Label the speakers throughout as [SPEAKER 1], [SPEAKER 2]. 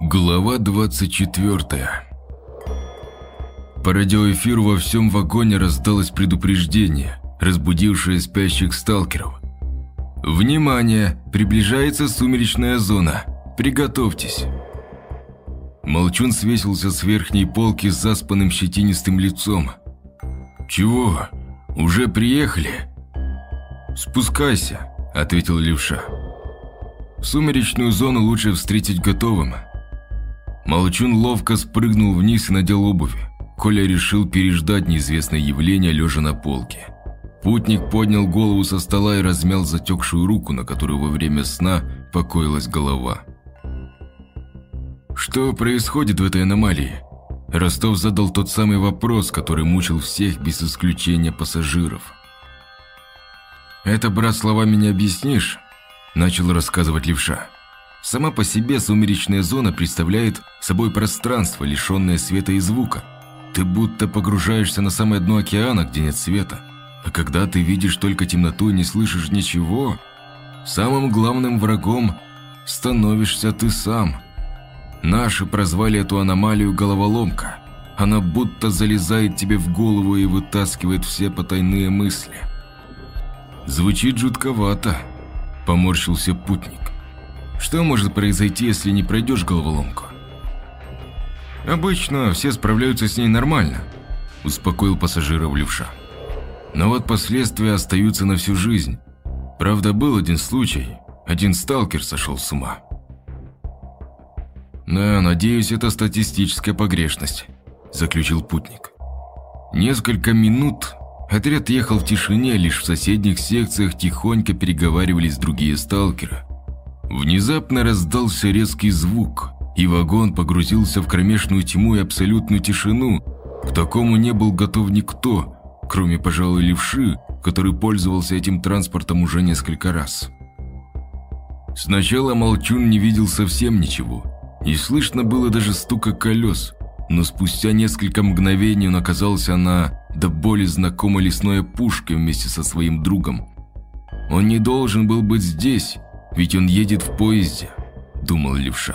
[SPEAKER 1] Глава 24 По радиоэфиру во всем вагоне раздалось предупреждение, разбудившее спящих сталкеров. «Внимание! Приближается сумеречная зона. Приготовьтесь!» Молчун свесился с верхней полки с заспанным щетинистым лицом. «Чего? Уже приехали?» «Спускайся», — ответил левша. «В сумеречную зону лучше встретить готовым». Молчун ловко спрыгнул вниз и надел обувь. Коля решил переждать неизвестное явление, лежа на полке. Путник поднял голову со стола и размял затекшую руку, на которой во время сна покоилась голова. Что происходит в этой аномалии? Ростов задал тот самый вопрос, который мучил всех без исключения пассажиров. «Это, брат, словами не объяснишь», – начал рассказывать левша. Сама по себе сумеречная зона представляет собой пространство, лишенное света и звука. Ты будто погружаешься на самое дно океана, где нет света. А когда ты видишь только темноту и не слышишь ничего, самым главным врагом становишься ты сам. Наши прозвали эту аномалию головоломка. Она будто залезает тебе в голову и вытаскивает все потайные мысли. Звучит жутковато, поморщился путник. Что может произойти, если не пройдешь головоломку? Обычно все справляются с ней нормально, успокоил пассажиров левша. Но вот последствия остаются на всю жизнь. Правда, был один случай. Один сталкер сошел с ума. «Да, надеюсь, это статистическая погрешность», – заключил путник. Несколько минут отряд ехал в тишине, лишь в соседних секциях тихонько переговаривались другие сталкеры. Внезапно раздался резкий звук, и вагон погрузился в кромешную тьму и абсолютную тишину. К такому не был готов никто, кроме, пожалуй, левши, который пользовался этим транспортом уже несколько раз. Сначала Молчун не видел совсем ничего. Не слышно было даже стука колес, но спустя несколько мгновений он оказался на до боли знакомой лесной опушке вместе со своим другом. Он не должен был быть здесь, ведь он едет в поезде, думал левша.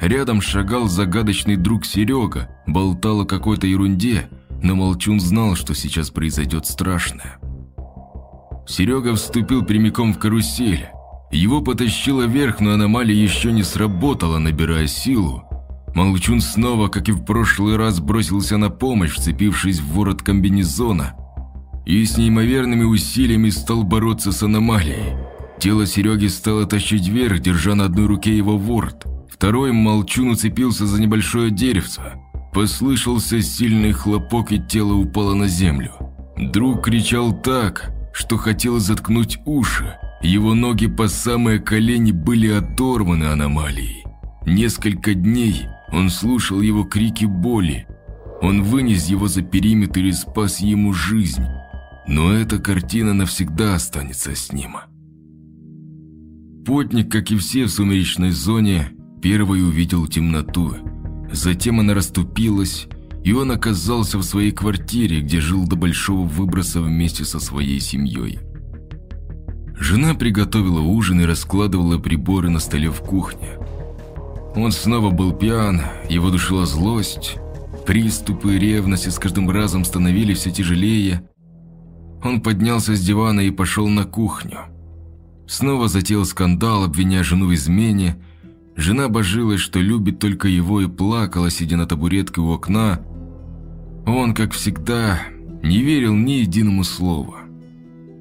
[SPEAKER 1] Рядом шагал загадочный друг Серега, болтал о какой-то ерунде, но Молчун знал, что сейчас произойдет страшное. Серега вступил прямиком в карусель. Его потащило вверх, но аномалия еще не сработала, набирая силу. Молчун снова, как и в прошлый раз, бросился на помощь, вцепившись в ворот комбинезона, и с неимоверными усилиями стал бороться с аномалией. Тело Сереги стало тащить вверх, держа на одной руке его ворот. Второй молчун уцепился за небольшое деревце. Послышался сильный хлопок, и тело упало на землю. Друг кричал так, что хотел заткнуть уши. Его ноги по самые колени были оторваны аномалией. Несколько дней он слушал его крики боли. Он вынес его за периметр и спас ему жизнь. Но эта картина навсегда останется с ним. Путник, как и все в сумеречной зоне, первый увидел темноту. Затем она расступилась, и он оказался в своей квартире, где жил до большого выброса вместе со своей семьей. Жена приготовила ужин и раскладывала приборы на столе в кухне. Он снова был пьян, его душила злость, приступы ревности с каждым разом становились все тяжелее. Он поднялся с дивана и пошел на кухню. Снова затеял скандал, обвиняя жену в измене. Жена божилась, что любит только его и плакала, сидя на табуретке у окна. Он, как всегда, не верил ни единому слову.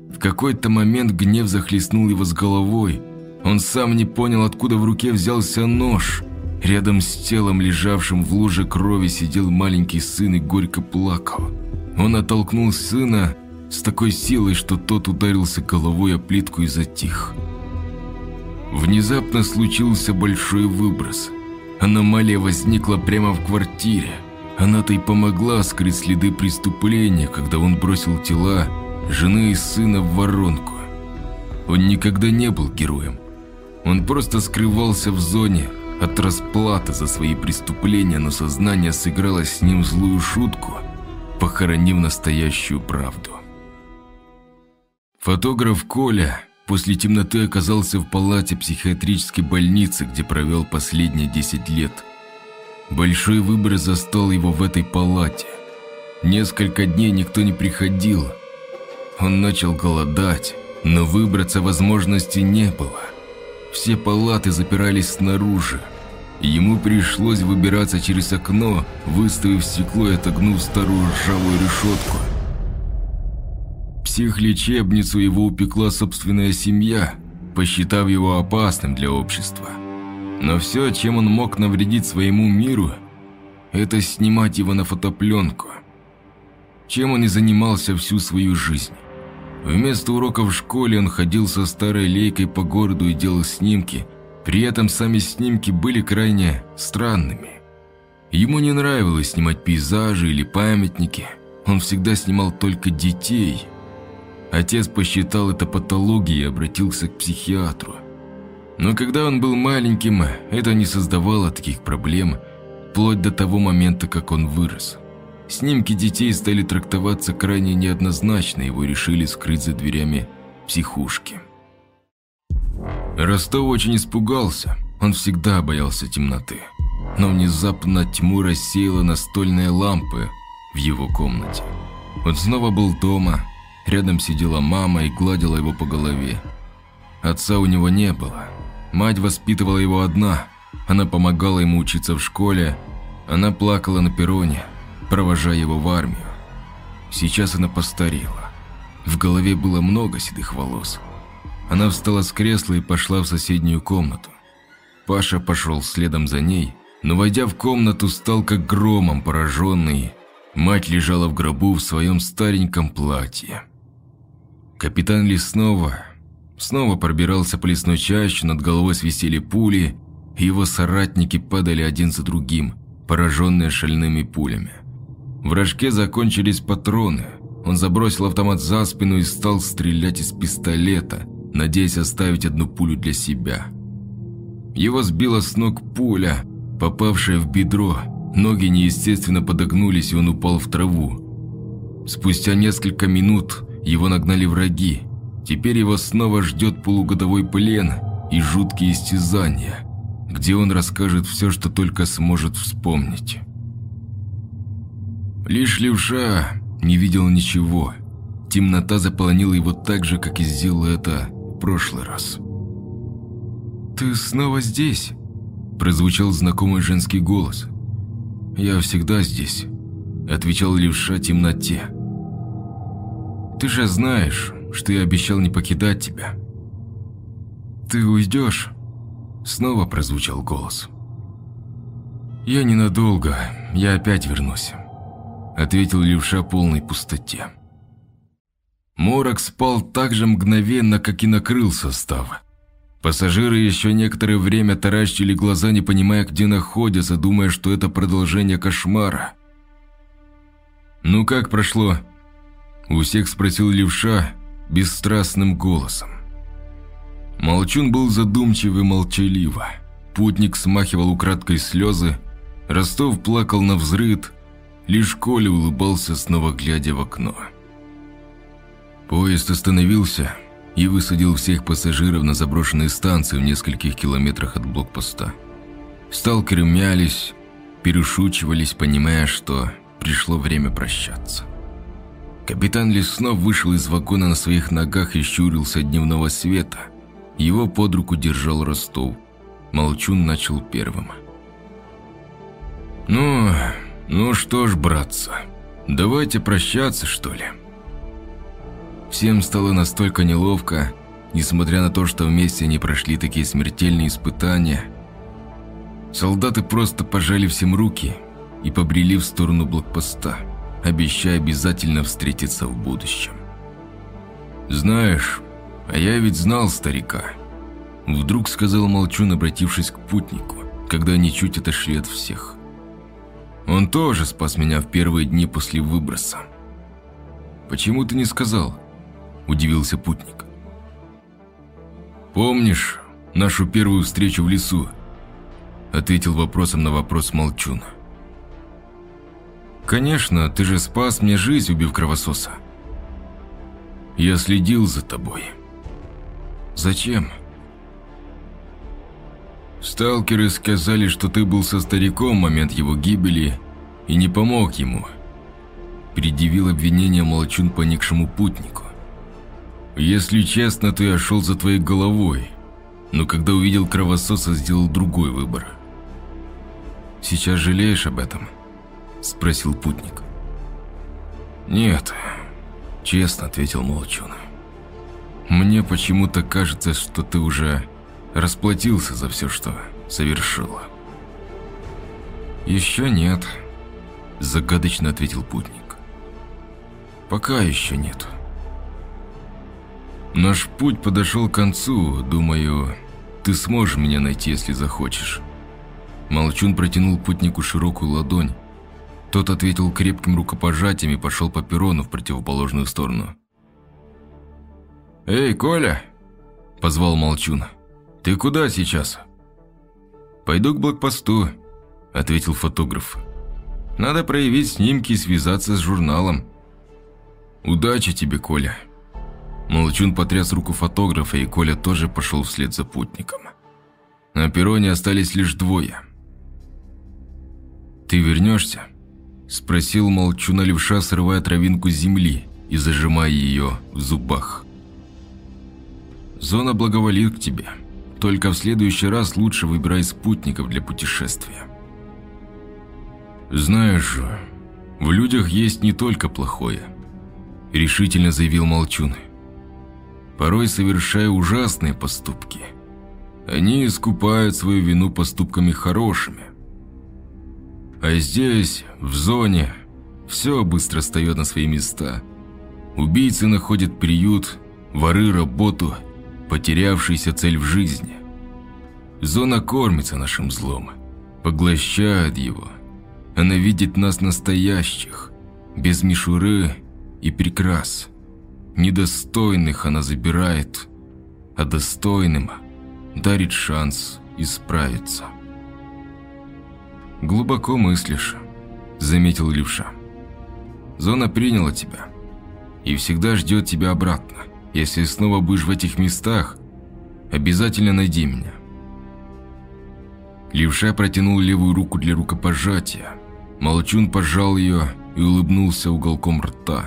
[SPEAKER 1] В какой-то момент гнев захлестнул его с головой. Он сам не понял, откуда в руке взялся нож. Рядом с телом, лежавшим в луже крови, сидел маленький сын и горько плакал. Он оттолкнул сына с такой силой, что тот ударился головой о плитку и затих. Внезапно случился большой выброс. Аномалия возникла прямо в квартире. Она-то и помогла скрыть следы преступления, когда он бросил тела жены и сына в воронку. Он никогда не был героем. Он просто скрывался в зоне от расплаты за свои преступления, но сознание сыграло с ним злую шутку, похоронив настоящую правду. Фотограф Коля после темноты оказался в палате психиатрической больницы, где провел последние 10 лет. Большой выбор застал его в этой палате. Несколько дней никто не приходил. Он начал голодать, но выбраться возможности не было. Все палаты запирались снаружи. Ему пришлось выбираться через окно, выставив стекло и отогнув старую ржавую решетку. Психлечебницу его упекла собственная семья, посчитав его опасным для общества. Но все, чем он мог навредить своему миру, это снимать его на фотопленку. Чем он и занимался всю свою жизнь. Вместо уроков в школе он ходил со старой лейкой по городу и делал снимки, при этом сами снимки были крайне странными. Ему не нравилось снимать пейзажи или памятники, он всегда снимал только детей. Отец посчитал это патологией и обратился к психиатру. Но когда он был маленьким, это не создавало таких проблем, вплоть до того момента, как он вырос. Снимки детей стали трактоваться крайне неоднозначно, его решили скрыть за дверями психушки. Ростов очень испугался, он всегда боялся темноты. Но внезапно тьму рассеяла настольные лампы в его комнате. Он снова был дома, рядом сидела мама и гладила его по голове. Отца у него не было. Мать воспитывала его одна, она помогала ему учиться в школе, она плакала на перроне, провожая его в армию. Сейчас она постарела. В голове было много седых волос. Она встала с кресла и пошла в соседнюю комнату. Паша пошел следом за ней, но, войдя в комнату, стал как громом пораженный. Мать лежала в гробу в своем стареньком платье. Капитан Леснова снова пробирался по лесной чаще, над головой свистели пули, и его соратники падали один за другим, пораженные шальными пулями. В рожке закончились патроны. Он забросил автомат за спину и стал стрелять из пистолета, надеясь оставить одну пулю для себя. Его сбила с ног пуля, попавшая в бедро. Ноги неестественно подогнулись, и он упал в траву. Спустя несколько минут его нагнали враги. Теперь его снова ждет полугодовой плен и жуткие истязания, где он расскажет все, что только сможет вспомнить. Лишь левша не видел ничего. Темнота заполонила его так же, как и сделала это в прошлый раз. «Ты снова здесь?» – прозвучал знакомый женский голос. «Я всегда здесь», – отвечал левша темноте. «Ты же знаешь, что я обещал не покидать тебя». «Ты уйдешь?» – снова прозвучал голос. «Я ненадолго, я опять вернусь» ответил левша полной пустоте. Морок спал так же мгновенно, как и накрыл состав. Пассажиры еще некоторое время таращили глаза, не понимая, где находятся, думая, что это продолжение кошмара. «Ну как прошло?» У всех спросил левша бесстрастным голосом. Молчун был задумчив и молчаливо. Путник смахивал украдкой слезы, Ростов плакал на взрыд, Лишь Коля улыбался, снова глядя в окно. Поезд остановился и высадил всех пассажиров на заброшенной станции в нескольких километрах от блокпоста. Сталкеры мялись, перешучивались, понимая, что пришло время прощаться. Капитан Леснов вышел из вагона на своих ногах и щурился дневного света. Его под руку держал Ростов. Молчун начал первым. «Ну, «Ну что ж, братцы, давайте прощаться, что ли?» Всем стало настолько неловко, несмотря на то, что вместе они прошли такие смертельные испытания. Солдаты просто пожали всем руки и побрели в сторону блокпоста, обещая обязательно встретиться в будущем. «Знаешь, а я ведь знал старика», – вдруг сказал Молчун, обратившись к путнику, когда они чуть отошли от всех. Он тоже спас меня в первые дни после выброса. «Почему ты не сказал?» – удивился путник. «Помнишь нашу первую встречу в лесу?» – ответил вопросом на вопрос Молчун. «Конечно, ты же спас мне жизнь, убив кровососа. Я следил за тобой. Зачем?» Сталкеры сказали, что ты был со стариком в момент его гибели и не помог ему. Предъявил обвинение молчун поникшему путнику. Если честно, то я шел за твоей головой, но когда увидел кровососа, сделал другой выбор. «Сейчас жалеешь об этом?» – спросил путник. «Нет», – честно ответил Молчун. «Мне почему-то кажется, что ты уже расплатился за все, что совершила». «Еще нет», – загадочно ответил путник. «Пока еще нет». Наш путь подошел к концу, думаю, ты сможешь меня найти, если захочешь. Молчун протянул путнику широкую ладонь. Тот ответил крепким рукопожатием и пошел по перрону в противоположную сторону. «Эй, Коля!» – позвал Молчун. «Ты куда сейчас?» «Пойду к блокпосту», – ответил фотограф. «Надо проявить снимки и связаться с журналом». «Удачи тебе, Коля!» Молчун потряс руку фотографа, и Коля тоже пошел вслед за путником. На перроне остались лишь двое. «Ты вернешься?» – спросил Молчуна левша, срывая травинку земли и зажимая ее в зубах. «Зона благоволит к тебе. Только в следующий раз лучше выбирай спутников для путешествия». «Знаешь, в людях есть не только плохое», – решительно заявил Молчун порой совершая ужасные поступки. Они искупают свою вину поступками хорошими. А здесь, в зоне, все быстро встает на свои места. Убийцы находят приют, воры работу, потерявшиеся цель в жизни. Зона кормится нашим злом, поглощает его. Она видит нас настоящих, без мишуры и прикрас. Недостойных она забирает, а достойным дарит шанс исправиться. «Глубоко мыслишь», — заметил Левша. «Зона приняла тебя и всегда ждет тебя обратно. Если снова будешь в этих местах, обязательно найди меня». Левша протянул левую руку для рукопожатия. Молчун пожал ее и улыбнулся уголком рта.